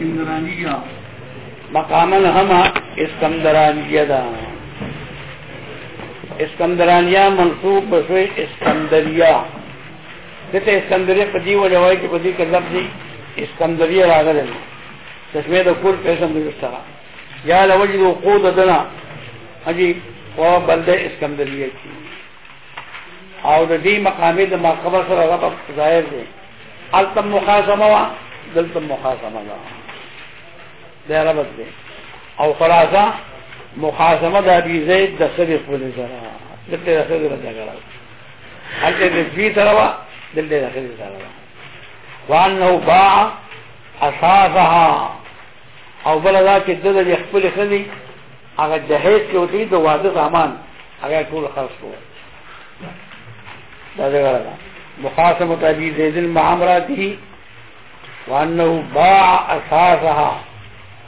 اسکندرانیه مقامن هم اسکندرانیه ده اسکندرانیه منصوب بشوی اسکندریه دته اسکندریه په دی وجوای کې په دې کې لفظ اسکندریه راغلی تسمیه د کور په اسم د سره یا لوجد وقود دنا اجي او بلده اسکندریه کی او د دې مقامې د ماقبر سره غو ظاهر دي التم مخاصمه دلتم مخاصمه دا ربط دی او خلاصه مخاصمه د ابي زيد د صديق ولې سره دلته د خدای رضا کړه هلته د دې سره دلته د خدای سره وانه باع اساسها او بل دا چې د دې خپل خدي هغه جهیز کې وتی د واده سامان هغه ټول خرڅ کړو دا څنګه راغله مخاصمه ابي زيد المعامراتی وانه باع اساسها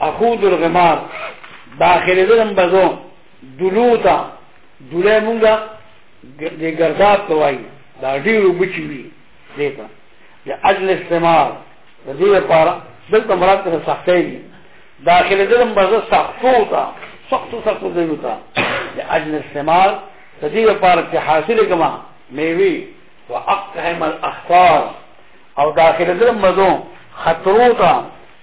اخود الغمار داخل دلم بزو دلوتا دلے مونگا دے گرداب توائی دا دیرو بچی وی دیتا دے اجل استعمال دا دیر پارا دلتا مراد تا سختی دی داخل دلم بزو سختو تا سختو سختو دلوتا دے اجل استعمال دا دیر پارا تی حاصل کما میوی و اقتهم الاخطار او داخل دلم بزو خطرو تا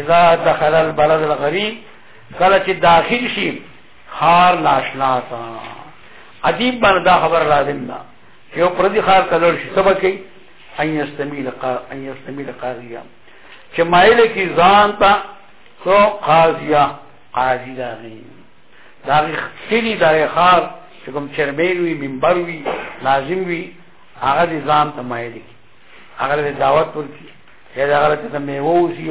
اذا دخل البلد الغریب کله چې داخل شي خار ناشنا تا عجیب باندې دا خبر راځم دا یو پردي خار تلل شي سبا کوي ان يستميل قا ان يستميل قاضيا چې مایل کی ځان تا سو قاضیا قاضی دا غي دا خلی دا خار چې کوم چرمیل وي منبر وي لازم وي هغه ځان ته مایل کی هغه دعوت ورکی یا هغه ته مې ووسی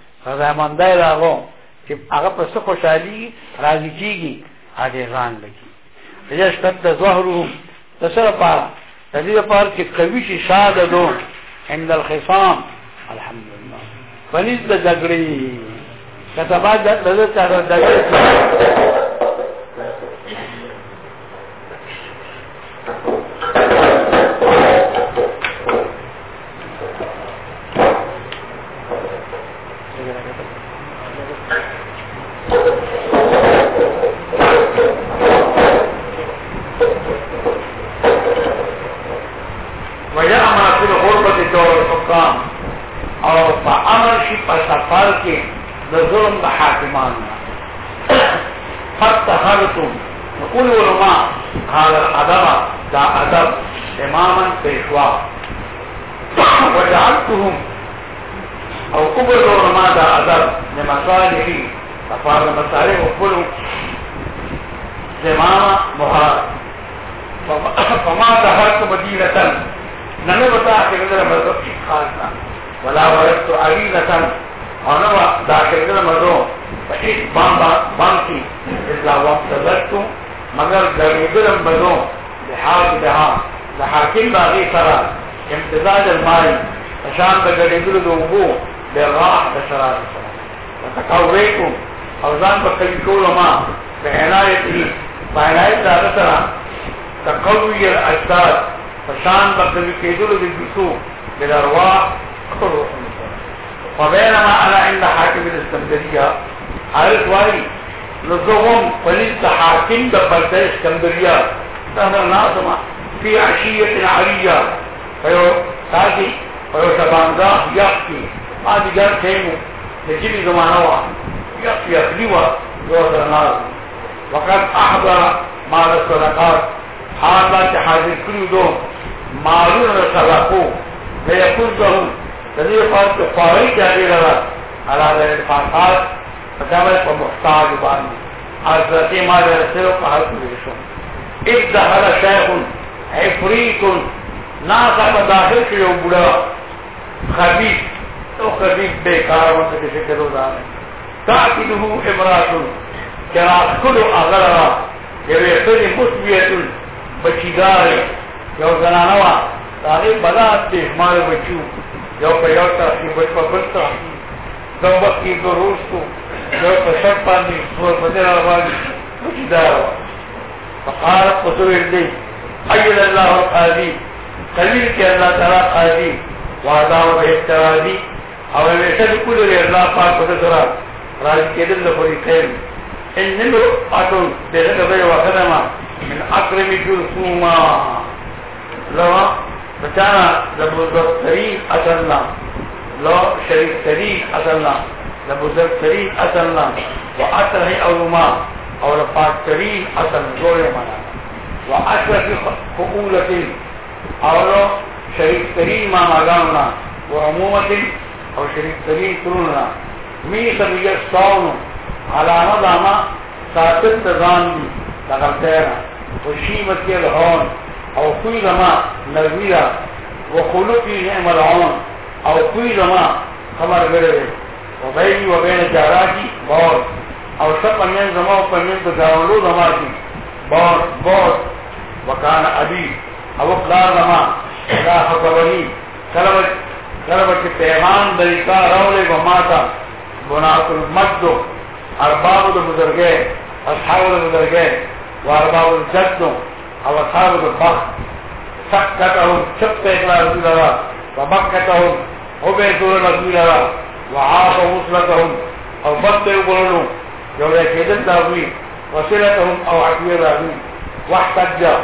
رضامندای راغو چې هغه په څه خوشحالي راضي کیږي هغه ځان لګي دې شپت د ظهرهم د سره پاره د دې لپاره چې قوي شي شاده دو عند الخصام الحمدلله فنيز د جګړې کتابات د دې سره د دور حکام اور پا امر شی پا سفر کے دا ظلم دا حاکمان فتح حرتم نقول علماء حال الادب دا ادب اماما پیشوا وجعلتهم او قبر علماء دا ادب نمسالحی سفر مسالح وقلو زمان محار فما تحرت مدینتا نمي بتا آخرين مردو خالصا ولا وردت عريضة ونوى دا آخرين مردو فإيش بامبا بامتي إلا وامتزدت مگر دریدل مردو لحاق دها لحاكم باغي سرا امتزاج المال فشان بدریدل دوبو بالراح بشرار سرا وتقويكم اوزان بقلي كل ما بعنايته بعناية إيه؟ دارتنا تقوي الأجداد فشان بقوی کیدلو دی بیسو بالارواح اکر روحن فبینما انا عند حاکم الاسکندریہ حالت وائی نظوم فلیت حاکم دا پرد اسکندریہ تحضر ناظمہ فی عشیت عریہ فیو ساتی فیو شبانگاہ یخی آدھی گر تھیمو نجیبی زمانہ وا یخی اخلی وا دوسر ناظم وقد احضر مال الصدقات حالا چه حاضر کریو دوم معلوم سبقو فیقود لهم تذیر فرد فوری جاری لرا علا در الفاقات فدمت و محتاج بانی حضرت مال رسل و قهر کنیشون ادخل شیخ عفریت ناسا مداخل شیو بڑا خبیب تو خبیب بیکار و تکشکر و دانے تاکدہو امراتون کراس کلو اغلرا یوی خلی مصبیتن بچیدارے یو زنانوا تاغی بلا تی ہمارے بچو یو پا یو ترخی بچ پا بلتا دو وقتی دو روز تو یو پا سر پانی سور پتر آبانی مجی داروا فقال قصور اردی ایل اللہ قاضی قلیل کی اللہ ترا قاضی و بہترازی او ویشن کل ری اللہ پاک و تزرا راج کے دل لفری خیل ان نمرو اتون دیگر دبی وقت ما من اکرمی جرسوما لو بتاع ده بزرگ ترین لو شریف ترین اصل نام ده بزرگ ترین اصل نام و اصل ہے علماء اور پاک ترین اصل جوڑے مانا و اصل کی خقولت اور شریف ترین ماما گامنا و عمومت اور شریف تروننا می سبیت سون علامہ داما ساتت تزان دی لغلتینا وشیمت کے او کوئی زما نرمیرا و خلو نعم العون او کوئی زما خبر گرده و بیلی و بین جارا کی بار او سب امین زما و پرمین تو جاولو زما کی بار بار وکان کان عبی او قلار زما لا حقبنی کلبچ پیغان دریتا رولے و ماتا بنات المجدو ارباب دو مزرگے اصحاب دو مزرگے و ارباب دو او اصحاب البخ سکتهم چپت اکلا رسول الله ومکتهم حبیتون رسول الله وعاق وصلتهم او بطع برنو جو ریکیدن داوی وصلتهم او عقوی راوی واحتجا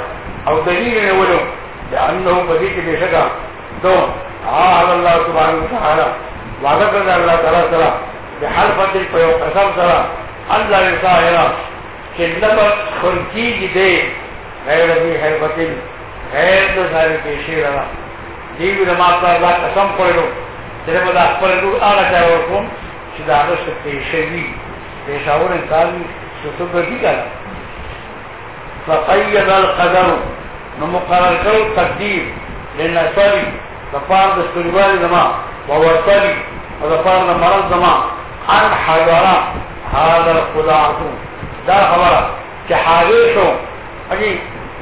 او دلیل اولو لأنهم بذیت بشکا دون عاهد الله سبحانه وتعالى وذكرنا الله تعالى تعالى بحرفة الفيوح أسام تعالى أن الإنسان هنا كنما خرجي جديد غیر دی حیبتن غیر دو ساری پیشی را دیوی رمات اللہ قسم پڑلو در بدا پڑلو آغا جاور کم چی دا آغا سب پیشوی پیشاور انتاوی ستو بردی کنا فقید القدر نمقرر کرو تقدیر لنصری دفار دستوریوال زمان ووصری ودفار دمرض زمان ان حضرہ حاضر خلاعتو دا خبره چې حاضر شو اږي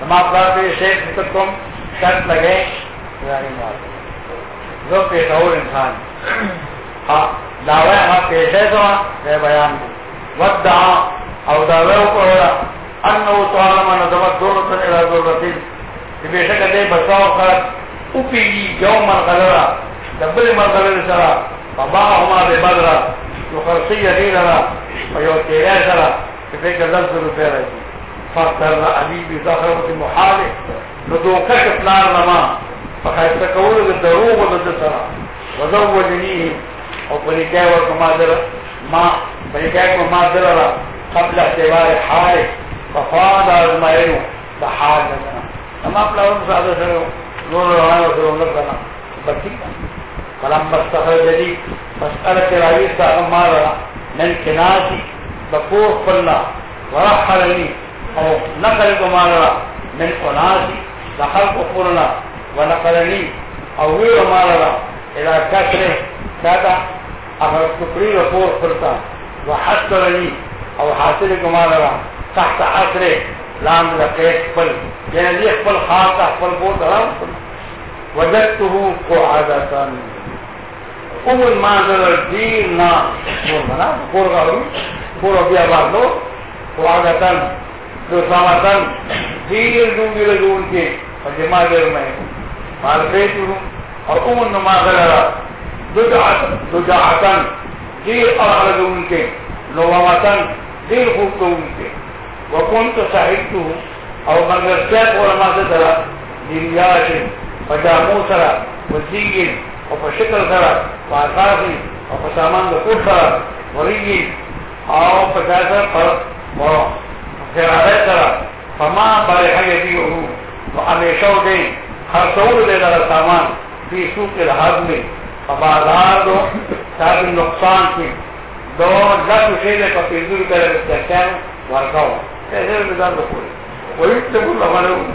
تمام کرتے شیخ مطلب تم شرط لگے جو پیشور انسان ہاں دعوے ہاں پیش ہے تو ہاں بیان کو وقت دعوے اوپر ہو رہا ان وہ تو عالم ان دمت دونوں بے شک دے بساو خرد اوپی گی جو من دبل من سرا فبا ہما دے بدرا جو خرصی یدین را تیرے سرا کہ پھر گزل سرو پیرے فاستر علی بی زخرت محاله نو دوکش پلار نما فخیسته کولو د دروغ و د سره وزوجنیه او پریکای ورکو ما در ما پریکای کو ما در را قبل احتوار حاله ففاد ازمائنو دا حال دکنا اما پلاون ساده سرو نور روانه و سرو لکنا بکی فلم بستخرج لی مسئلت رئیس دا من کناسی بکور فلنا ورحل لی او نقل کمارا من اولادی دخل کو قرنا و نقلنی او وی امارا الى کسر تادا اگر کبری رفور کرتا و حسرنی او حاصل کمارا تحت عصر لام لقیت پل یعنی لیخ پل خاطا پل بور درام پل وجدتو کو عادتا او مانزل دین نا کور غروی کور بیا بار دو کو عادتا سامان ډیر ډوم ویل جوړ کې پځه ما ډېر مې مال پې شروع او کوم دجعتن ډیر اخر جوړ کې لو واتن ډیر خوبتون کې و كنت صحيح مگر څه کور ما څه درا دنیا شي پځه مو سره وسیګل او په شکل سره واغاري او په سامان د کوټه ارادت سره فما بارحه یدیه نو امیشو دی خرڅول دی دا سامان په سوق الحرب په بازار دو صاحب نقصان کې دو لکه شی له په پیزو کې راځي ورکاو ته دې بازار وکړي وایته ګل باندې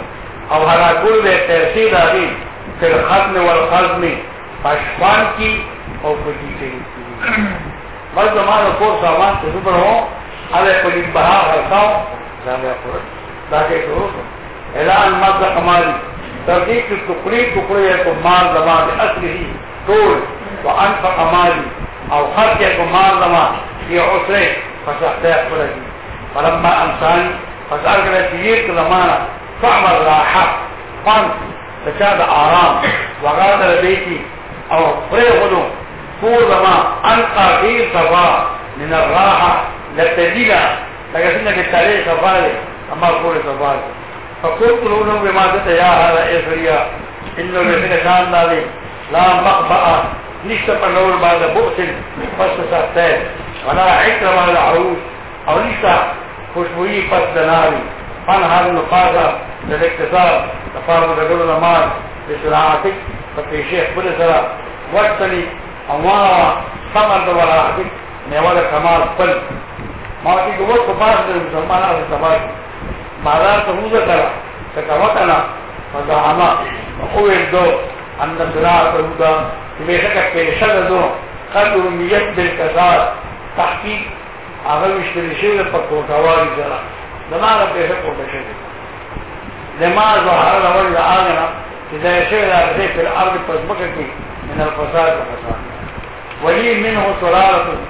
او هغه ګل به ترسي داږي تر ختم ور ختم پښپان کی او پټی کې مرزه ما کور سامان ته زبر هو هغه په دې بها ورکاو الإسلام يقول تاکہ تو اعلان مرد ہماری تردیق کی ٹکڑی ٹکڑی ہے تو مال دما دے اصل ہی طول تو انف ہماری او خرچ ہے تو مال دما یہ عسرے فشختے اقبل جی فلما انسانی فسار کرے تیر کے زمانہ فعمل راحہ فان فشاد آرام وغادر بیتی او پرے خودو طول دما انقا غیر صفا من الراحة لتدیلہ لكن انك التاريخ كفاري اما قول كفاري فقلت لهم بما دت يا هذا افريا ان الذين كان لي لا مقبأ نشت نور بعد بؤس پس سختين ولا عكرم على عروس او نشت خوشبوئی پس دناری فان هذا النقاضة للاكتساب تفارد رجل نماز بسرعاتك فتشيخ كل سرع وقتني اما ثمر دوراتك نوال كمال قلب ما کې یو څه پاس دې مسلمانانو سبا بازار ته موږ کړه ته کما کړه فزعم او دو ان صراط الهدى بهغه پیښه دو قدر نیت بالکسار تحقیق هغه مشتری شوی په کوټوالي سره زماره پیښه کوټه شوی لما ظهر الاول العالم اذا يشير الى في الارض فزمكه من الفساد والفساد ولي منه سلاله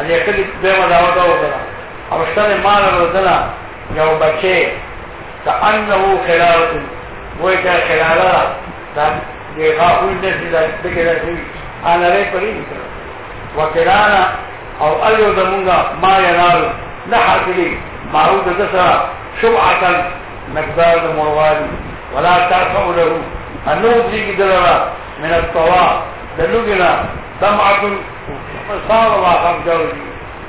اللي يكذب بما دعوته وكذا او سره مال روزنه یو بچی کانه خلاله وای دا خلاله دا دیغه اول دې دا دغه دې انا لري پرې وکرانا او الیو زمونږه ما ینال نه حاصلې معروض د سره شبعه مقدار د مروالي ولا تعفو له انوذي کدلرا من الطوا دلوګنا سمعت صار واخر جوړي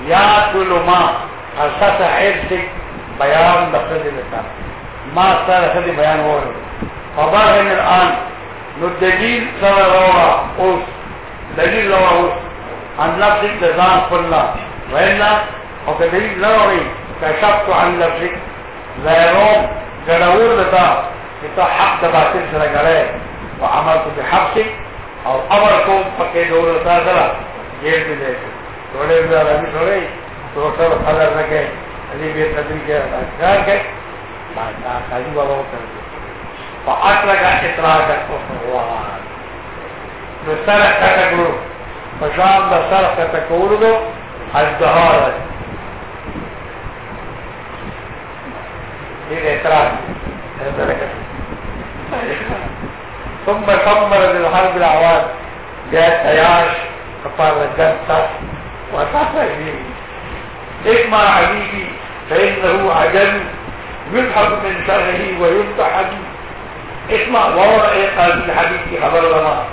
يأكل ما هل ساسا بیان بيان لفظ الإسلام ما صار هذا بيان هو فظاهر الآن دلیل سر رواه أوس دلیل رواه أوس عن لفظ الجزان كله وإلا وكدليل لوري كشفت عن لفظك لا يروم جرور لتا لتا حق باطل سر جرائي وعملت بحبسك او امركم فكي دور لتا غلط جيل بذلك ټولې دا راځي ټولې ټول خبر خبر راکې علي به تدری کې اځار کې ما دا کاږي بابا وکړي په اټل کا اترا د کوه وا سره کټه ګرو په ځان د سره کټه کولو از دهار دې اترا ثم ثم للحرب العوان جاء تياش فقال لجد تاسي اسمع اجمع حبيبي فإنه عجل يضحك من شره ويفتح حبيبي اسمع ورائق قلبي حبيبي خبر الله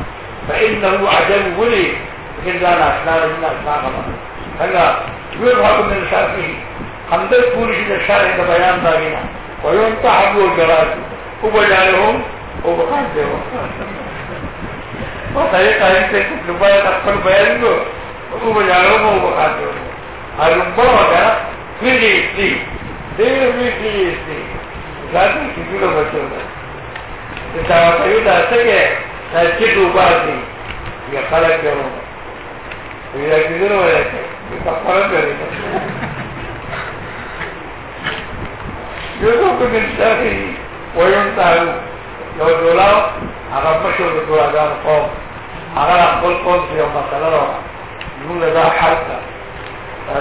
فإنه عجل ولي لكن لا نحن لنا أسمع غلط هلا يذهب من شره حمدت بولش للشارع ده بيان دارينا هو الجراج هو وبقعدهم وطريقة انت كنت لبايا تقفل بيانه Come la Roma a Rumbona, Filisti, Devi Filisti, Zato si bilo baciona. Se stava per aiutare, sai che dal ciclo quasi, mi appare anche Roma. E mi dai chiudere una lettera, mi fa fare anche Roma. Io so che mi sa che vuoi un taro, lo giuravo, هغه مشر د ټولګانو قوم هغه خپل قوم ته یو مسله راوړه موږ دا حق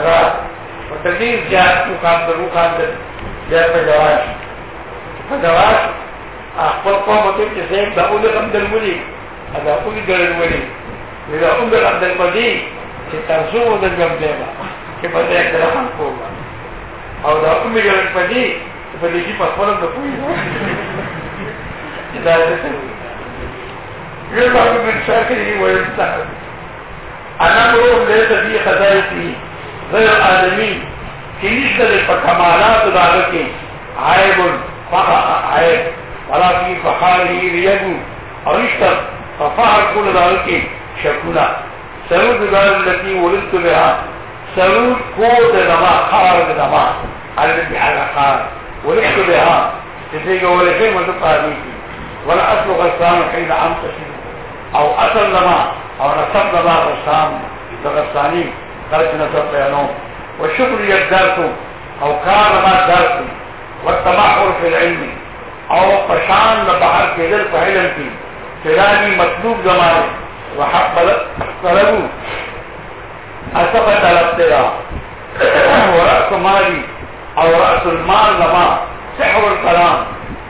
دا په تدریج زیات مقام ته مقام ته زیات په جواز په جواز خپل قوم ته چې څنګه د اول عبد الملي دا اول ګل الملي دا اول عبد الملي چې تاسو د جنب دی چې په دې کې راځم کوه او دا اول ګل الملي په دې کې په خپل د پوي دا څه دی یو څه په شکل کې وایي ليس في في خزائتي غير آدمي فكمالات دارك دارك ولا ولا فخاره ريب كل سرود سرود دار التي ولدت ولدت بها بها كود دماء دماء تسيقى السلام حين سرا من او اصل لما او نصب لما غسان دغسانی خرج نصب بیانو وشغلی الدرس او کار لما درس والتمحور فی العلم او پشان لبحر کدر فعلن کی چرانی مطلوب زمانے وحق طلبو اصف طلب تیرا ورأس مالی او رأس المال لما سحر الكلام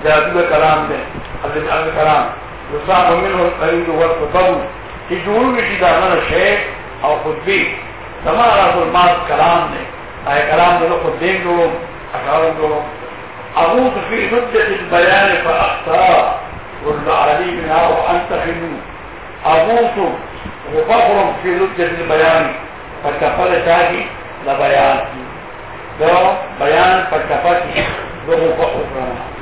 جادو کلام دے حضرت الکلام يصعب منه القيل والتطور في جمهور جدامنا الشيخ او خطبيه تمہارا ظلمات کلام نے آئے کلام دلو خطبین دلو اشعاروں دلو اغوط في مدة البيان فأخطاء قل علي منها وأنت خنو أغوط وفقر في مدة البيان فكفل تاجي لبيان ده بيان فكفت له فقر فرمان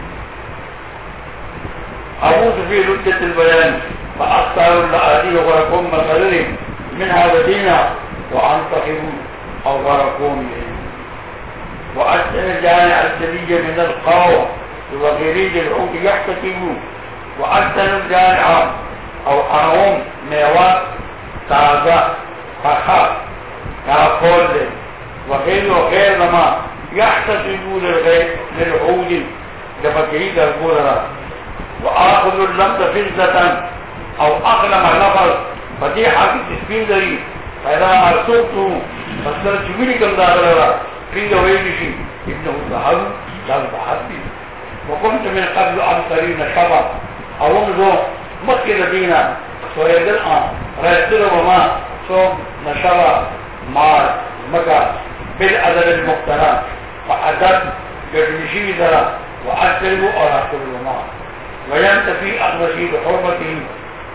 أعود في لدة البيان فأختار لآلي غرقهم مثلهم من هذا دينا وأنتقم أو غرقهم وأسأل جامع السرية من القوة وغريج العود يحتكم وأسأل الجامعة أو أنهم ميوات تازة فخا كافول وغير وغير ما يحتسبون للعود لفكريد الغرراء واخذ اللفظ فردة او اغلم اللفظ فدي حاکس سپین داری فیدا ارسوتو فسر كم کم داغل را فیدا ویلشی ابنه الزهر لازم بحثی وقمت من قبل ابصرين الشبع او انظر مخي لدينا سويد الان رأيتنا وما صوم نشبع مار مكا بالأدب المقترن فأدب جميشي ذرا وأسلم أراكل وما وينتفي أقرشي بحرمته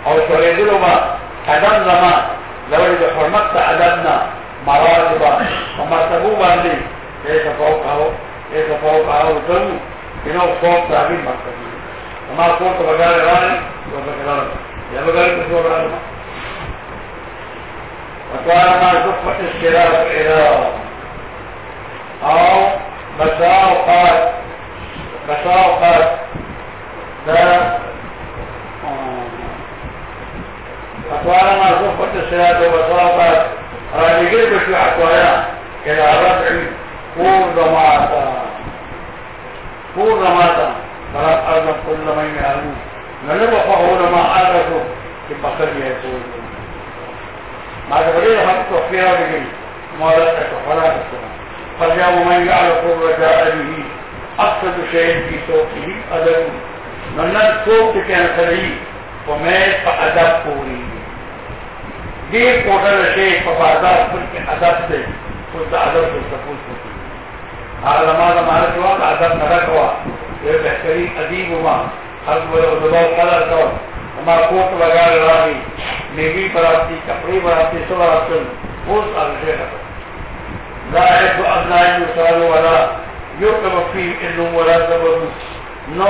أو تريدلما أدمنا لولد حرمت أدمنا مراتبا ومرتبوبا لي ليس فوقه ليس فوقه الظلم إنه فوق تعبير مرتبه وما فوق بقال راني وبقال يا بقال بسور راني وكان ما زفت الشراء الإله أو مساوقات مساوقات اطوار معصوم فتح سياد و بصافة رأي قلب شو اطوارا كلا رفع فور دماتا فور دماتا فرات ارضا كل من يعلمون نلبخ فهول ما عرفوا كي بخل يسول ما تبريد حق توفيرا بجن مولادتا كفلا بسنا فرجاو من يعلق الرجاء به أقصد شيء في صوته أدرون نلن کو کہہ سری تو میں ادب پوری یہ کوٹا رشے پبادہ پر کے ادب سے خود ادب کو سکون ہوتی ہر نماز ہمارا جو ادب نہ رکھوا یہ بہترین ادیب ہوا ہر بولے ادبا کر رہا تھا ہمارا کوٹ لگا رہا بھی نیوی براتی کپڑے براتی سب آسن بہت سارے شہر رکھا ظاہر تو اللہ جو سوال ہوا یو کبھی ان لوگوں والا زبر نو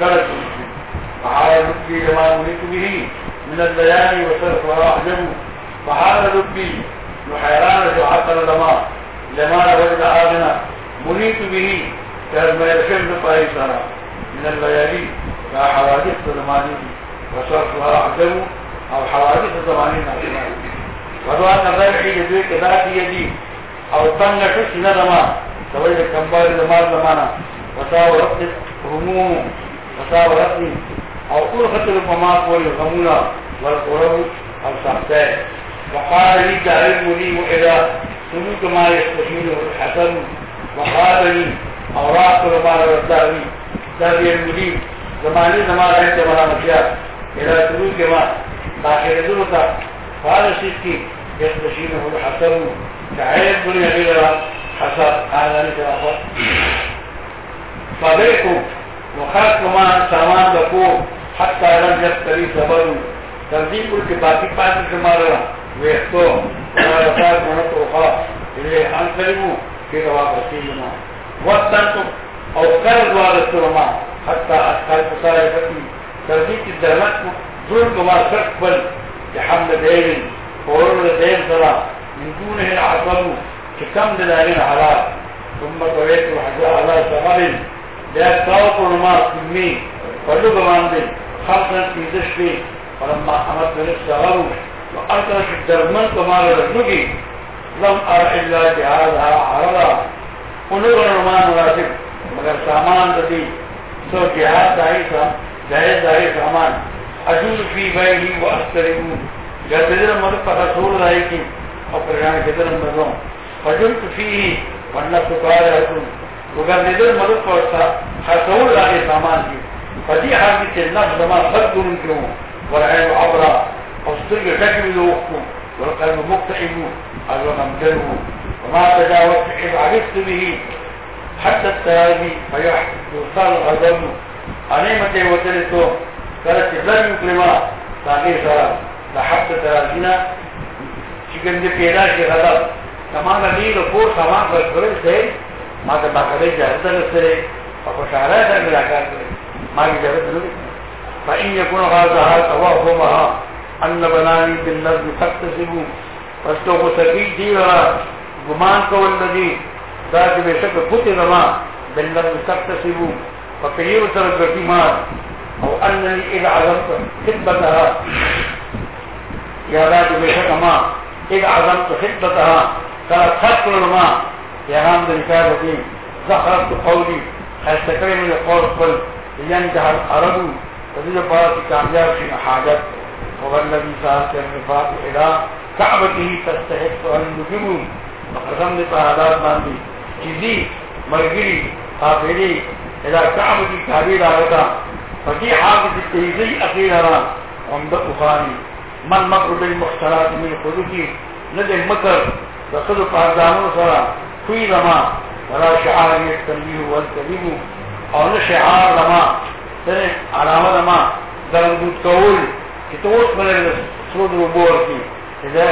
بلد المسلم فحال لبي لما أمرت به من البيان وصرف أحجبه فحال لبي جو عقل لما لما وجد آغنا مريت به كما يشم طائفنا من الليالي كحوادث زمانه وراء أحجبه أو حوادث زماننا وضعنا ذلك يدوي كذات يدي او طنع حسن لما سويد كمبار زمان زمانا رقص هموم متاورتهم او ارخت الممات والغمولة والقرب الصحباء وقال لي تعلم لي وإلى سلوك ما يستجيله الحسن وقالني اوراق ما يرتاوي تابع المدين زماني زمان عند ملامتيا الى سلوك ما داخل ذلك قال شيخي يستجيله الحسن تعالى الدنيا الى حسن هذا لك اخر فبيكم وخلق ما سامان لکو حتی لم یستری سبرو تنظیم کل که باقی پاسی کمارا ویختو ویختار منت اخا اللي انسلمو في رواق رسولنا وطنتم او قرض ورسولنا حتى ادخل مصارفتي ترزيق الدرمتكو ظلم ما تقبل لحمل دائم وورد دائم صلاة من دونه العصر كم دلائل حلال ثم طريق الحجاء على سمر دیکھتاو کو نماز کمی فردو بماندی خمسن کیزش بی فلما حمد بلیس سغارو و ارتنش درمن کمار رکنگی لم ار الا جهاز ها حرارا انہوں کو نماز مگر سامان دادی سو جهاز داری سا جهاز داری سامان اجود فی بیلی و اثرین جہاں مدد پتہ سور رائی کی اور پر جانے مدد فجلت فی ہی ورنہ وګرځیدل مرو پورتا حسول راه زمان دي فدي حال کې نه زما صدر کړو ورای عبره او سترګې تکلې وکم ورکه مو مقتحم او نن کړو وما تجاوزت حب عرفت به حتى التراجي فيحكي وصال غزم عنيمة وثلثة قالت لم يكلم تاغير زرار لحبت تراجينا شكرا دي فيلاش غزم تمام الليل وفور سماع فاشبرل سيد ما ته باکره جاره ده لسره پا خوشاره ده ملاکار ما که جاره ده لسره فا این یکون غازها تواهو مها ان بنانی بن نظم تخت سبو پس تو مسکی دیو را گمان کو اللذی داتی بیشک پوتی رما بن نظم تخت سبو پا کلیو سر گردی مار او اننی ایل عظم خدمتها یا داتی بیشک اما ایل عظم تو خدمتها تا تخت کرنما پیغام د نکاح وکي زخرت قولي خاصه کړم له قول خپل یان ده عربو د دې په اړه کامیاب شي حاجت او نبی صاحب ته نفاق الى کعبته تستحق ان نجم محرم په حالات باندې چې دې مرګري حاضري الى کعبته تعبیر راغتا فقي حافظ تهيزي اخيرا عند اخاني من مقرب المحترات من خذوكي ندع مكر لقد فعدانو صلاة خوی لما ولا شعار یا تنبیه والتنیم اور نشعار لما سر علامہ لما درنگود کول کہ تو اس ملے گا سرو درو بور کی ازا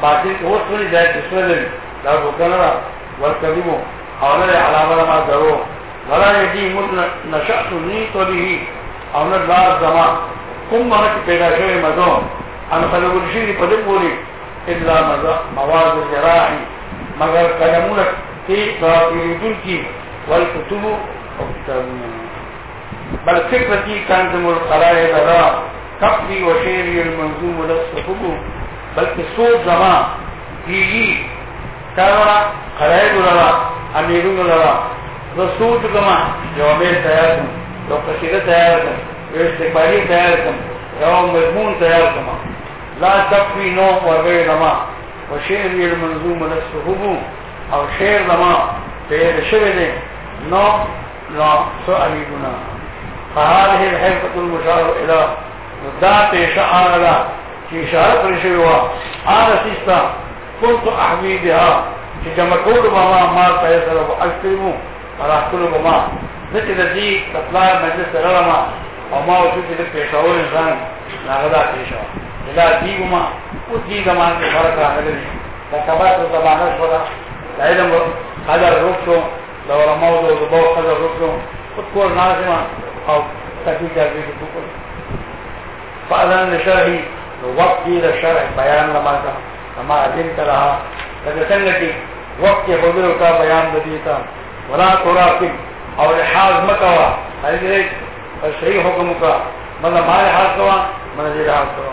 باتی تو اس ملے جائے تسوے لگ در بکن را والتنیم اور نشعار لما لما درو ولا یدی مد نشعت نیتو لیه اور نشعار لما کم مرک پیدا شوئے مدون انا خلقو رشیدی پدک بولی الا مواز جراحی مگر قلمون تی باقیر دل کی والکتبو او کتابون بل فکرتی کانزم القرائے را کفری و شیری المنظوم لستخبو بلکہ سو زمان دیگی تارا قرائے را امیرون را رسو تکما جو امیر تیار کن جو قصیر تیار کن جو استقبالی تیار کن جو مضمون تیار کن لا تفری نو و غیر نما او شعر یې منظوم له صحبو او شعر دما په یې شوه دي نو لا سوالی ګنا فهذه الحرفه المشار الى ذات شعار لا چې شعر پر شوی و انا سیستا كنت احمدها چې جمع کول ما ما پیدا سره او اکرمو راحتل ما نتی دا دی تطلاعی مجلس تغرما او ما او چوکی دا پیشاور انسان ناغدا پیشاور دا دیگو ما اتنی زمان کے فرق راہل نہیں کبات و زمانہ شورا لعلم و قدر رکھوں لور موضوع و زبو قدر رکھوں خود کور نازمان او تکی کر دیتے بکل فعلان شرحی وقت دید شرح بیان لما تا اما عزیل تا رہا لگتنگتی وقت حضور کا بیان دیتا ولا تراکم اور حاض مکوا حضرت صحیح حکم کا مطلب ہمارے ہاتھ کوا مطلب یہ ہاتھ کوا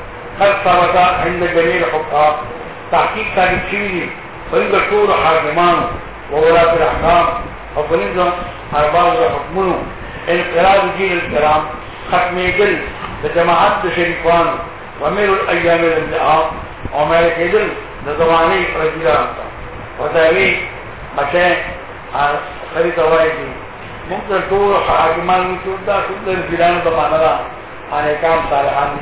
قد ثبت عند جميع الحكام تحقيق تاريخي فإن طول حاكمان وولاة الأحكام وفنزم أرباب حكمه انقراض جيل الكرام ختم جل لجماعات شريفان ومير الأيام الانتقام ومالك جل لزماني رجل أنت وتاريخ عشان خريطة واحدة ممكن طول حاكمان وشود دا كل الفلان ضمانا آنے کام صالحان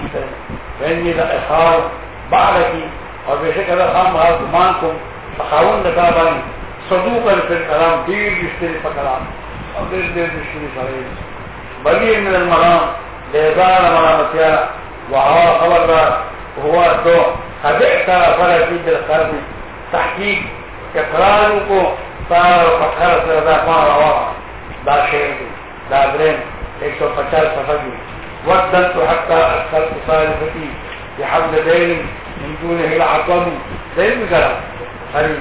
وینی دا دا دا اخار کی اور اور بے شک اگر ہم ہر کو کو دکا کلام دیر دیر دیر من المرام خبر را ہوا حدیقتا تحقیق تار و پتھر پان روا شیر دی درین ایک سو پچاس وابتدت حتى أدخلت صالحتي بحول دين من دونه العظم دين جرى خليل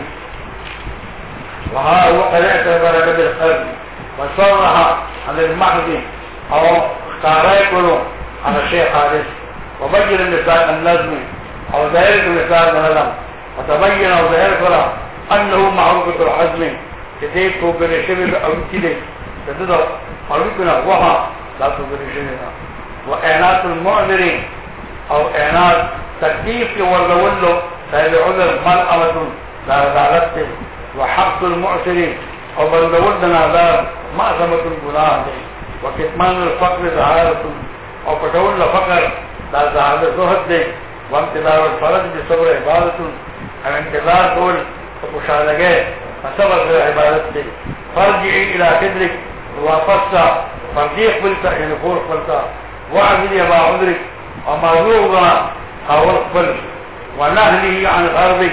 وها هو قد اعتبر بالقلب وصرح على المحض أو اختاريك على الشيخ حارس وبين اللسان النظم أو ذلك اللسان الهلم وتبين أو ذلك له أنه معروفة الحزم كذلك برشبه أو كذلك تدد حريقنا وها لا تبرشنها وإعناق المعذرين أو إعناق تكليف يولون عذر مال مرأمة لا زالت وحق المعسرين أو بلدون لنا لا معظمة الجناح وكتمان الفقر زهارة أو كتول الفقر لا زهارة زهد دي وامتدار الفرد بصبر عبادة أو انتظار دول ومشاركة فصبر عبادة دي فارجعي إلى كدرك وفصة فرجيق بلتا يعني فور فلتا وعزل ابا عمرك وموضوعها حول قبل ونهله عن غربك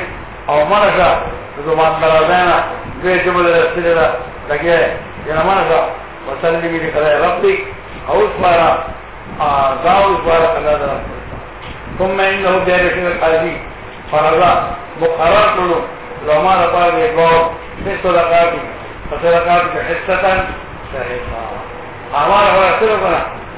او منشا زمان برادانا دوی جمل رسول را لگے ینا منشا وسلمی لقضاء ربك او اسفارا داو اسفارا قضاء ربك ثم انه بيرسل القاضي فرضا مقرر کلو لما رفار بيقوم في صدقاتي فصدقاتي حصة صحيحة اعمال هو يصير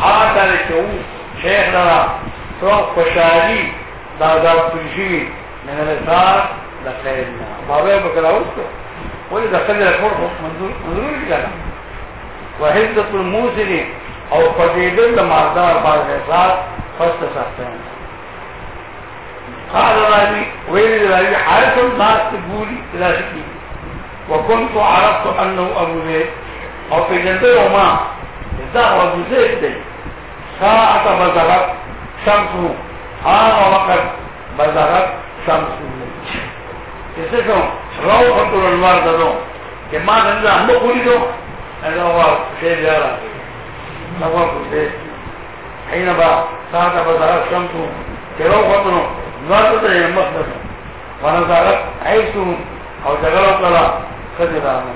حال دا چې وو شیخ دا تو خوشالي دا دا پنځي نه نه صار د خیر نه بابا بکره اوسه ولې د خیر له خور منظور منظور کړه وحده الموزن او فضیلت د مالدار باز احساس فست ساتي قال راوي ويل راوي حارث الناس تقولي لا شكي وكنت عرفت انه ابو زيد او في جنبه وما دعوة زيت دي ساعة بزغت شمسه هذا وقت بزغت شمسه منك كيسي شو روحة للوردة دو كما ننزع مقولي دو انا هو شيء جارة دو نوع كسي حين با ساعة بزغت شمسه كروحة للوردة دو یعنی مقدس فنزغت عيسه او جغلت للا خزرانه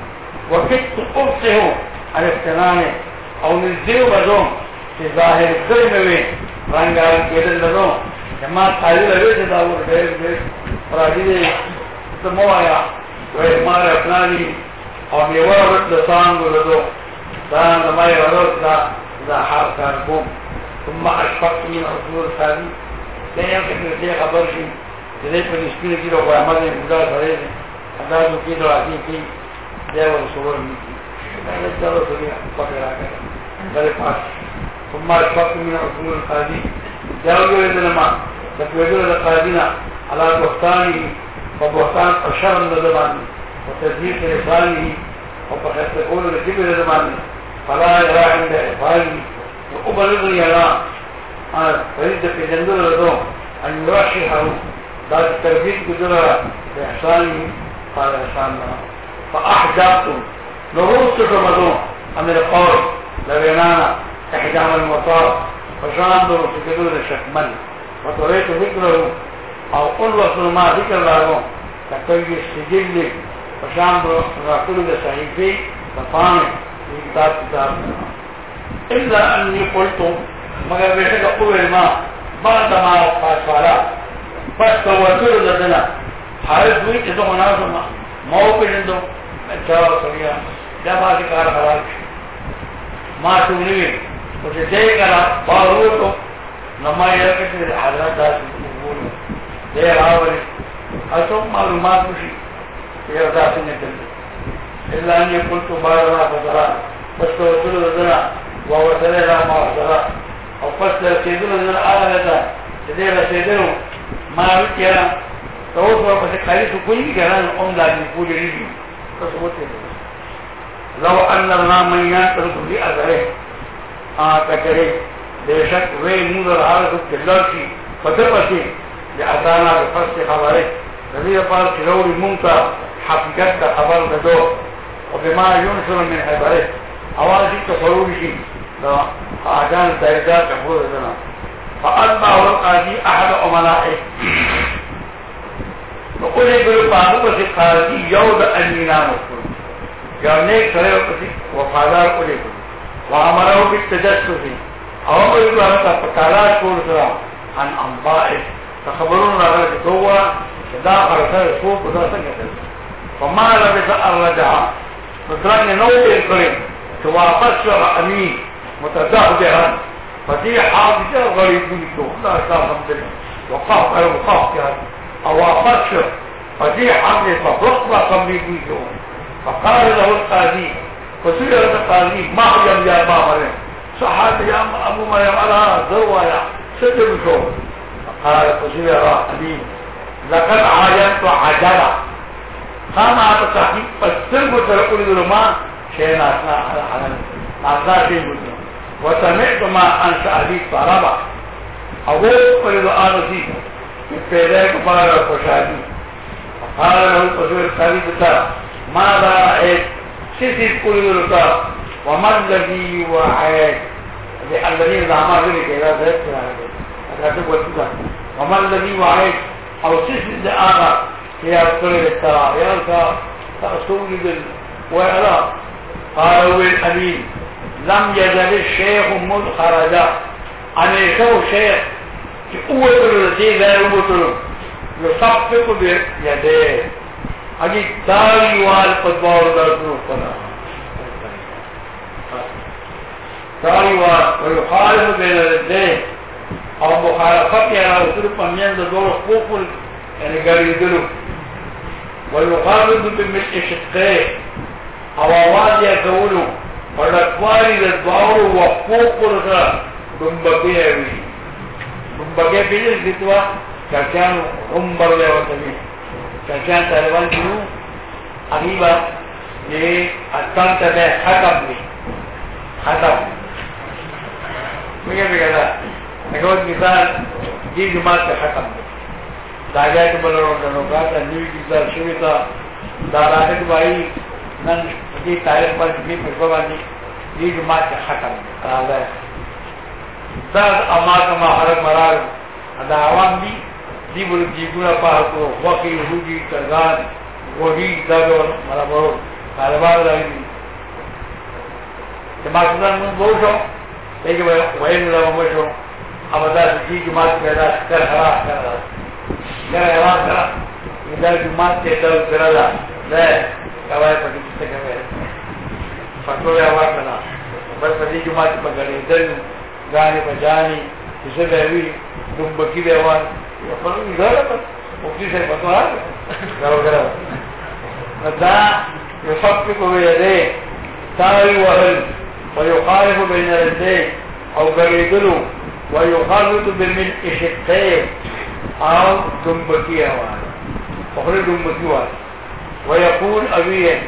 وفيت قبسه الافتنانه او نږدې وبدوم چې ظاهر کړی مې وي رنګ رنګ کېدل تایو کما چه لوي چې دا ور ډېر ډېر راځي دې سموایا وې مار خپلانی او مې رت د څنګه ورته دا د مې دا دا حار کار کوم ثم اشفقت من اصول ثاني دا یو څه خبر شي دې په نسبت کې راغلی عمل یې ګډه سره دې اندازو کې راځي کې دا ور سوور دې دا څه ورته پکې راغلی بل عشر ثم اشفق من عصور القادين جاءوا يريدون ما تكويدون لقادنا على بهتانه وبهتان الشر لزمانه وتزييق لسانه وبخير تكون لكبر زمانه فلا يرى عند إفعاله وأبلغ يرى فريد في جندل لدوم أن يرشحه بعد التوفيق بدرة بإحسانه قال إحسان لنا فأحدثتم نروس رمضان عن القول لبنانا احجام المطار فشاندو سکدو شکمن وطوریت ذکره او قلوص ما ذکر لاغو تکوی سجل فشاندو راکلو دا صحیفی تفانے کتاب کتاب الا انی قلتو مگر بیشک اول ما بعد ما وقات فالا بس توتر لدنا حارس ہوئی چیزو مناسو ما مو پیجندو اچھا سریا جب آسی کار خلاک ما شو نیو او چې دې کرا باورو ته نما یې کړې حضرت دا وګورو دې راوړې اته معلومات شي چې دا څنګه دې اعلان یې په تو بار را بازار په څو ټولو زنا باور سره را ما سره او په څو کې دې نن آله ده چې دې را سيدنو ما وکړم ته اوس په کلی څه کوي ګران اوم دا دې پوجي دې څه وته لو ان اللہ من یاتر سبی ازرے آتا کرے بے شک وے مونر حالت تلر کی فتر پسی لے اتانا بفرس خبرے نبی پار چلوری مونتا حقیقت دا خبر دو و بما یونسر من حبرے اوازی تصوری شی آجان دائدہ تفوض دنا فألما هو القاضي أحد أملائه نقول يقول بعض بس قاضي يود أمينان وكل یو نیک سره وکړي وفادار کولی کوي و امره په تجسس او په یو هغه ته پکالا کول سره ان انباء خبرونه راغلي دوه دا خرڅه شو په ځان څنګه کوي فما لبث الرجع فدرنګ نو په کړی چې واپس شو امين متدهبه فدي حافظه غریبون دوه لا الحمدلله وقف وقف او واپس شو فدي حمله په وقفه کمې کیږي فقال له القاضي فسئل القاضي ما حجم يا بابر صحابي يا ابو ما يملا ذروا يا سجن شو فقال فسئل القاضي لقد عاينت عجبا قام على صاحب فسر وتركوا لما شيء اثناء على حلال ناسنا شيء وسمعت ما انشا لي فربا اقول قلت انا فيه من پیدا کفار خوشحالی فقال له القصير الثاني بتاعه ماذا رأيت سيسي كل رطاب وما الذي يوعد الذين زعمها ذلك إذا ذلك هتعتبوا الكتاب وما الذي يوعد أو سيسي الدعارة هي الطريق التراب يركى تأسوج وإعراض قالوا الأمين لم يزل الشيخ مدخرجا أمريكا الشيخ في قوة الرسيل لا يموتون يصفق بيديه اجي داوي وال پدوار درنو کنا داوي وال ويخالف بين الدين او مخالفت یا رسول پمین د دوه حقوق یعنی ګرځیدلو ويقابل بالمشقاء او اواز یې کولو پړکواري د دوه حقوق سره دمبګي وي دمبګي پیل دي توا چاچانو هم بر له وته کچا طالبان جو امیبا یہ اتم تبع ختم بھی ختم مجھے بھی کہتا اگر مثال دی جماعت سے ختم بھی داگیا کے بلر وردنوں کا تا نیوی کسار شوی تا دادانت بائی نن دی تاریخ پر جمی پر بانی دی جماعت سے ختم بھی قرار ہے داد اماغ ما حرق مرار دا عوام بھی دیبل جیبولا پاکو وقی حوجی ترگان وحی دادو مرا برو کاربار لگی جماعتنا من بو شو ایجا با وین لگا مو شو اما دا سکی جماعت پیدا شکر حرا کر رہا شکر حرا کر رہا ایجا جماعت تیتا رو کر رہا لے کبائی پاکی چیتا کر رہا فکر یا وقت نا بس پاکی جماعت پاکی دن گانی پا جانی کسی بیوی دنبکی بیوان يقولوا يصفق بيديه تاري وهل ويقارب بين يديه او بريدله ويخلط بمن اشقيه او دنبكيه وخرج دنبكيه ويقول ابيه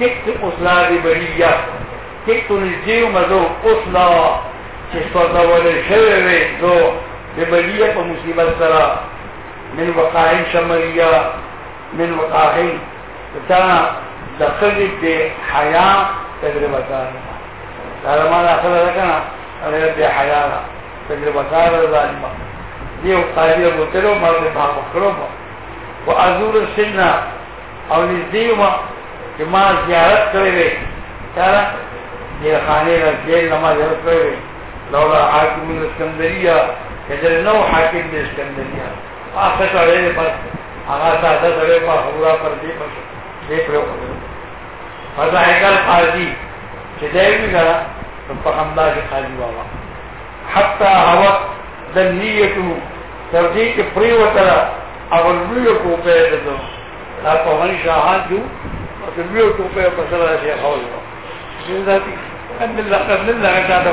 كت اصلا ببريه كت نزيه مذوب اصلا تشتغل شوه ذوب ببلیه په مصیبت سره من وقاعن شمریه من وقاعن تا دخل دی حیا تجربه کار دا ما داخل راکنه هغه دی حیا تجربه کار ظالمه دیو قاضی ابو تلو ما په باب خرم او ازور سن او نزدیو ما چې ما زیارت کړې وې تا دی خانه را جیل ما زیارت کړې لولا حاکم الاسکندریه نو حاکم د اسکندریه هغه سره یې پات هغه ساده سره په حورا پر دې پر دې پر فضا هکل قاضي چې دې ویلا په همدا قاضي بابا حتا هو د نیته تر دې کې پریوتره او لوی کو په دې دا په هن شاهان جو او لوی کو په مسله شي خو دې ذاتي ان الله قد لله عندنا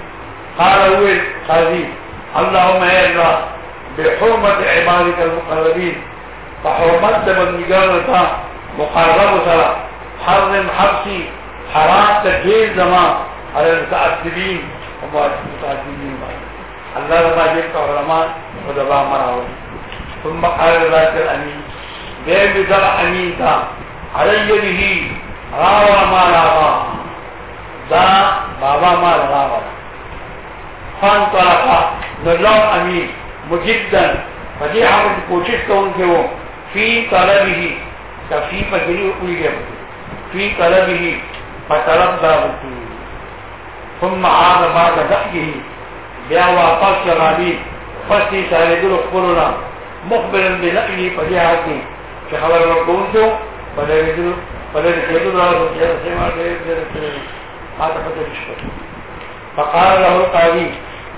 قال هو قاضي اللهم يا الله بحرمة عبادك المقربين فحرمت بندگانتا مقرب سرا حرم حبسي حرام تجيل زمان على المتعذبين ومعرفة المتعذبين الله ربا جبت علماء ودبا مراوي ثم قال ذات الأمين بيب ذر أمين تا علي به راوى ما راوى ذا بابا ما راوى فانطلقا دلو امین مجدن فدی حمد کوشش کونکے ہو فی طلبه تفی پکلی اوئی گیا فی طلبه فطلب دا بکی ثم عاد بعد دحیه بیا واپس شغالی فسی ساردل اخبرنا مخبرن بنقلی فدی حاکی چه خبر رکون تو فلردل فلردل رازو جرسی ما فلردل فلردل فلردل فقال له القاضي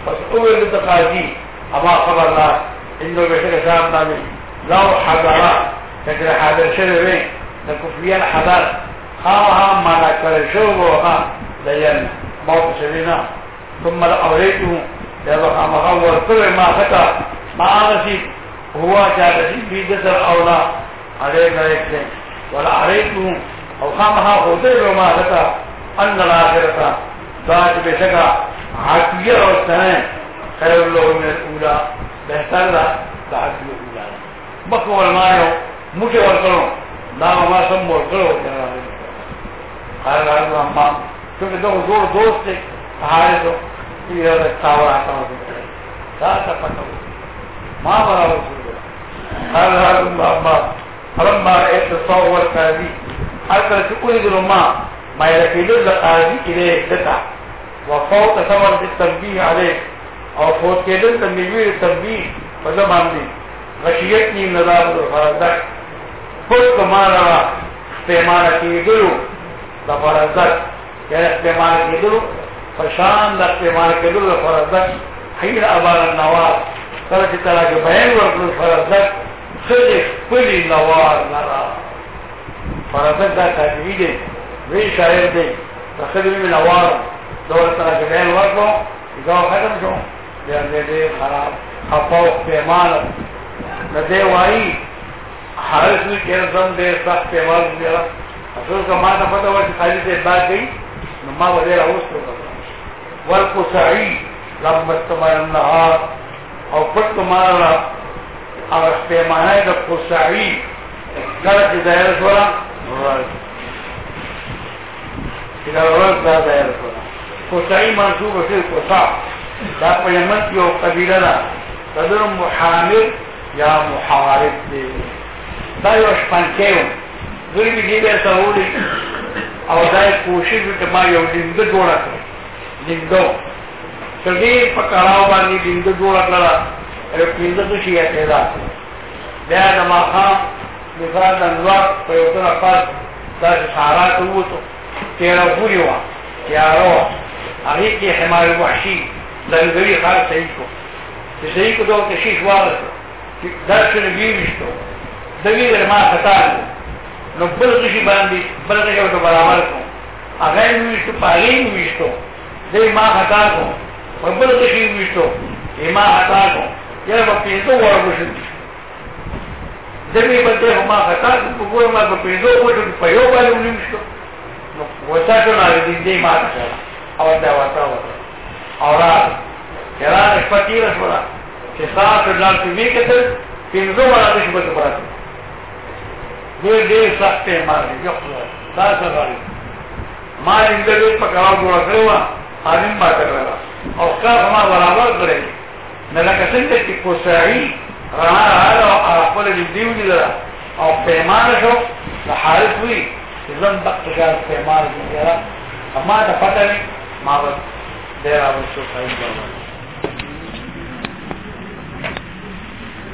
بس اول الدقاضي اما خبرنا انه بيتك سام دامي لو حضر تجري حاضر شربي نكفيا حضر خاها ما نكفر شوبوها لين موت سبينا ثم لأوريته يضع مغور كل ما فتا ما آنسي هو جالسي في دسر أولا عليك يكسن ولا أريته أو خامها خطير ما خطا أن الآخرة ذات بشكا ہاتھیہ اور سہیں خیر لوگوں نے اولا بہتر رہا تو ہاتھی اولا رہا بس وہ علمائے ہو مجھے اور کرو نام ہمارا سب مول کرو خیر لوگ ہم کیونکہ دو زور دوست تھے پہاڑے تو یہ اور اچھا ہو رہا تھا سارا سب پتہ ہو ماں بڑا ہو سکتا خیر لوگ ہم ہم ہم بار ایک سو ورکہ دی جی۔ ہر طرح سے کوئی دلوں ماں مائرہ کے لئے لکھا دی جی، کہ یہ ایک وفوت ثمر التنبيه عليك او فوت کېدل تنبيه تنبيه په زمان دي غشيتني نظام الفرزدق فوت کمارا پیمانه کېدلو د فرزدق یعنی پیمانه کېدلو پشان د پیمانه کېدلو د فرزدق حیر ابار النوار کله چې تلاګه بیان ورکړل فرزدق خلې خپلې نوار نرا فرزدق دا کاجوی دی وی شاعر دی تخدمي نوار دور طرح کے بین ورکو گو ختم شو دے دے دے خراب خفاو پیمال ندے وائی حرس میں کرزم دے سخت پیمال دے را حصول کا ماتا پتا ورکی خالی دے بات گئی نما و دے را اس کو کرزم ورکو سعی لمبت مارا نهار او پتو مارا را اگر پیمانای دا قسعی کرد کی زیر سورا نرائی کنی رو رس دا زیر سورا کوتای منصوب فی کوتا دا په یمن کې یو قبیله ده بدر محامر یا محارب دی دا یو شپانکیو دوی می دی بیرته وړي او دا کوشش وکړ ما یو دینګه جوړه کړ دینګو تر دې په کاراو باندې دینګه جوړه کړه یو پینځه شي یا دا بیا د ماخه مثال انوار په یو طرف پاس دا سارا ته وته تیر پوری وا تیارو هغه کې حمار وحشي زنګوي غار صحیح کو چې صحیح کو دوه کشي شواره چې درشنه ویریشتو د ویره ما خطا نو بل غشي باندې بل غشي ورته برابر کو هغه ویریشتو پالې ویریشتو دې ما خطا کو په بل غشي ویریشتو یې ما خطا کو یاره په پیسو ورغوشل زمي بده ما خطا کو په ما په پیسو ورغوشل په یو باندې ونیمشتو نو وڅاتو نه دې دې ما خطا او دا وتا و او را یرا شپتیره شو دا چې تاسو لاړ شئ کتل پینځو ولا دې شپته پراته دې دې سختې مار دې یو تاسو راځي ما دې دې په کار جوړ کړو اړین ما کړل او کار ما برابر کړی نه لکه څنګه چې کوساری رانا رانا او خپل دې دیو دې او پیمانه شو د حارث وی زم دقیقه پیمانه دې را اما دا پټه Marvel, there I will show Saeed